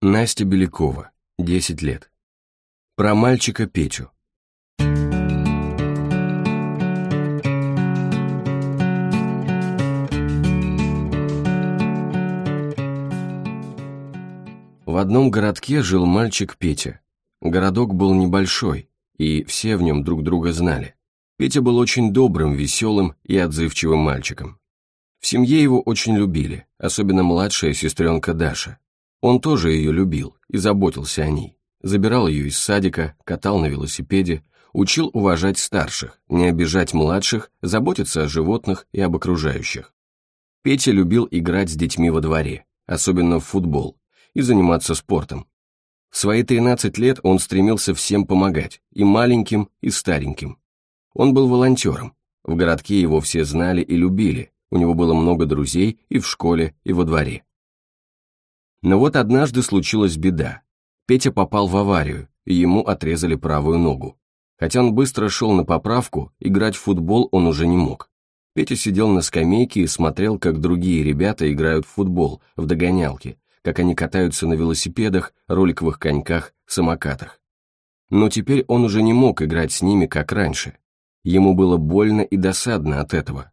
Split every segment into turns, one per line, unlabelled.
Настя Белякова, 10 лет. Про мальчика Петю. В одном городке жил мальчик Петя. Городок был небольшой, и все в нем друг друга знали. Петя был очень добрым, веселым и отзывчивым мальчиком. В семье его очень любили, особенно младшая сестренка Даша. Он тоже ее любил и заботился о ней. Забирал ее из садика, катал на велосипеде, учил уважать старших, не обижать младших, заботиться о животных и об окружающих. Петя любил играть с детьми во дворе, особенно в футбол, и заниматься спортом. В свои 13 лет он стремился всем помогать, и маленьким, и стареньким. Он был волонтером. В городке его все знали и любили, у него было много друзей и в школе, и во дворе. Но вот однажды случилась беда. Петя попал в аварию, и ему отрезали правую ногу. Хотя он быстро шел на поправку, играть в футбол он уже не мог. Петя сидел на скамейке и смотрел, как другие ребята играют в футбол, в догонялки, как они катаются на велосипедах, роликовых коньках, самокатах. Но теперь он уже не мог играть с ними, как раньше. Ему было больно и досадно от этого.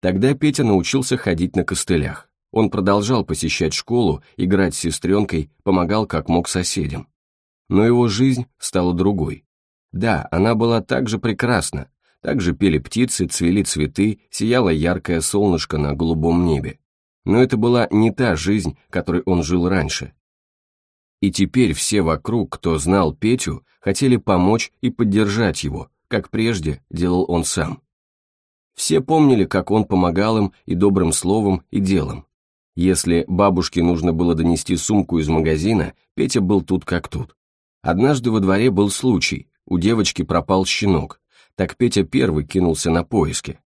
Тогда Петя научился ходить на костылях. Он продолжал посещать школу, играть с сестренкой, помогал как мог соседям. Но его жизнь стала другой. Да, она была так же прекрасна, так же пели птицы, цвели цветы, сияло яркое солнышко на голубом небе. Но это была не та жизнь, которой он жил раньше. И теперь все вокруг, кто знал Петю, хотели помочь и поддержать его, как прежде делал он сам. Все помнили, как он помогал им и добрым словом, и делом. Если бабушке нужно было донести сумку из магазина, Петя был тут как тут. Однажды во дворе был случай, у девочки пропал щенок, так Петя первый кинулся на поиски.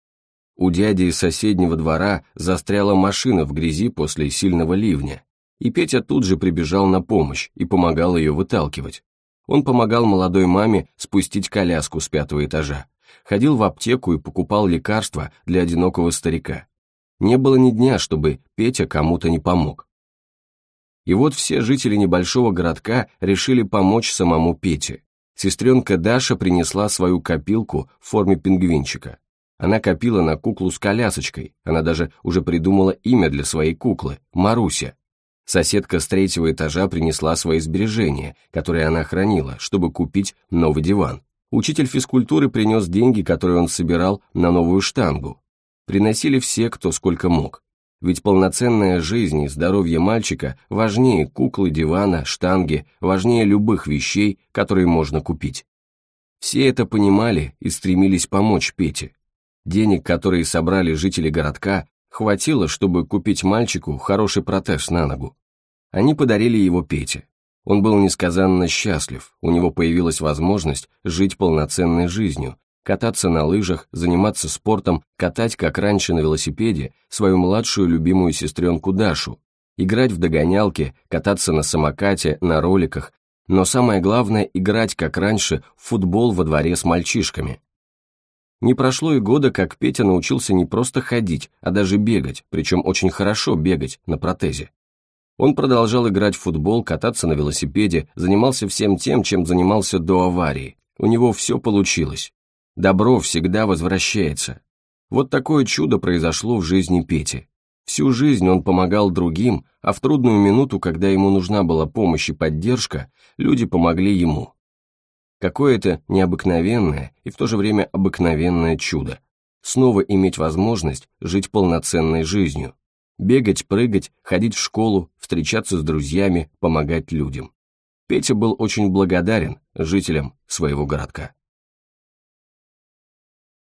У дяди из соседнего двора застряла машина в грязи после сильного ливня, и Петя тут же прибежал на помощь и помогал ее выталкивать. Он помогал молодой маме спустить коляску с пятого этажа, ходил в аптеку и покупал лекарства для одинокого старика. Не было ни дня, чтобы Петя кому-то не помог. И вот все жители небольшого городка решили помочь самому Пете. Сестренка Даша принесла свою копилку в форме пингвинчика. Она копила на куклу с колясочкой, она даже уже придумала имя для своей куклы – Маруся. Соседка с третьего этажа принесла свои сбережения, которые она хранила, чтобы купить новый диван. Учитель физкультуры принес деньги, которые он собирал на новую штангу приносили все, кто сколько мог. Ведь полноценная жизнь и здоровье мальчика важнее куклы, дивана, штанги, важнее любых вещей, которые можно купить. Все это понимали и стремились помочь Пете. Денег, которые собрали жители городка, хватило, чтобы купить мальчику хороший протез на ногу. Они подарили его Пете. Он был несказанно счастлив, у него появилась возможность жить полноценной жизнью, кататься на лыжах, заниматься спортом, катать, как раньше, на велосипеде, свою младшую любимую сестренку Дашу, играть в догонялки, кататься на самокате, на роликах, но самое главное – играть, как раньше, в футбол во дворе с мальчишками. Не прошло и года, как Петя научился не просто ходить, а даже бегать, причем очень хорошо бегать на протезе. Он продолжал играть в футбол, кататься на велосипеде, занимался всем тем, чем занимался до аварии. У него все получилось. Добро всегда возвращается. Вот такое чудо произошло в жизни Пети. Всю жизнь он помогал другим, а в трудную минуту, когда ему нужна была помощь и поддержка, люди помогли ему. Какое-то необыкновенное и в то же время обыкновенное чудо. Снова иметь возможность жить полноценной жизнью. Бегать, прыгать, ходить в школу, встречаться с друзьями, помогать людям. Петя был очень благодарен жителям своего городка.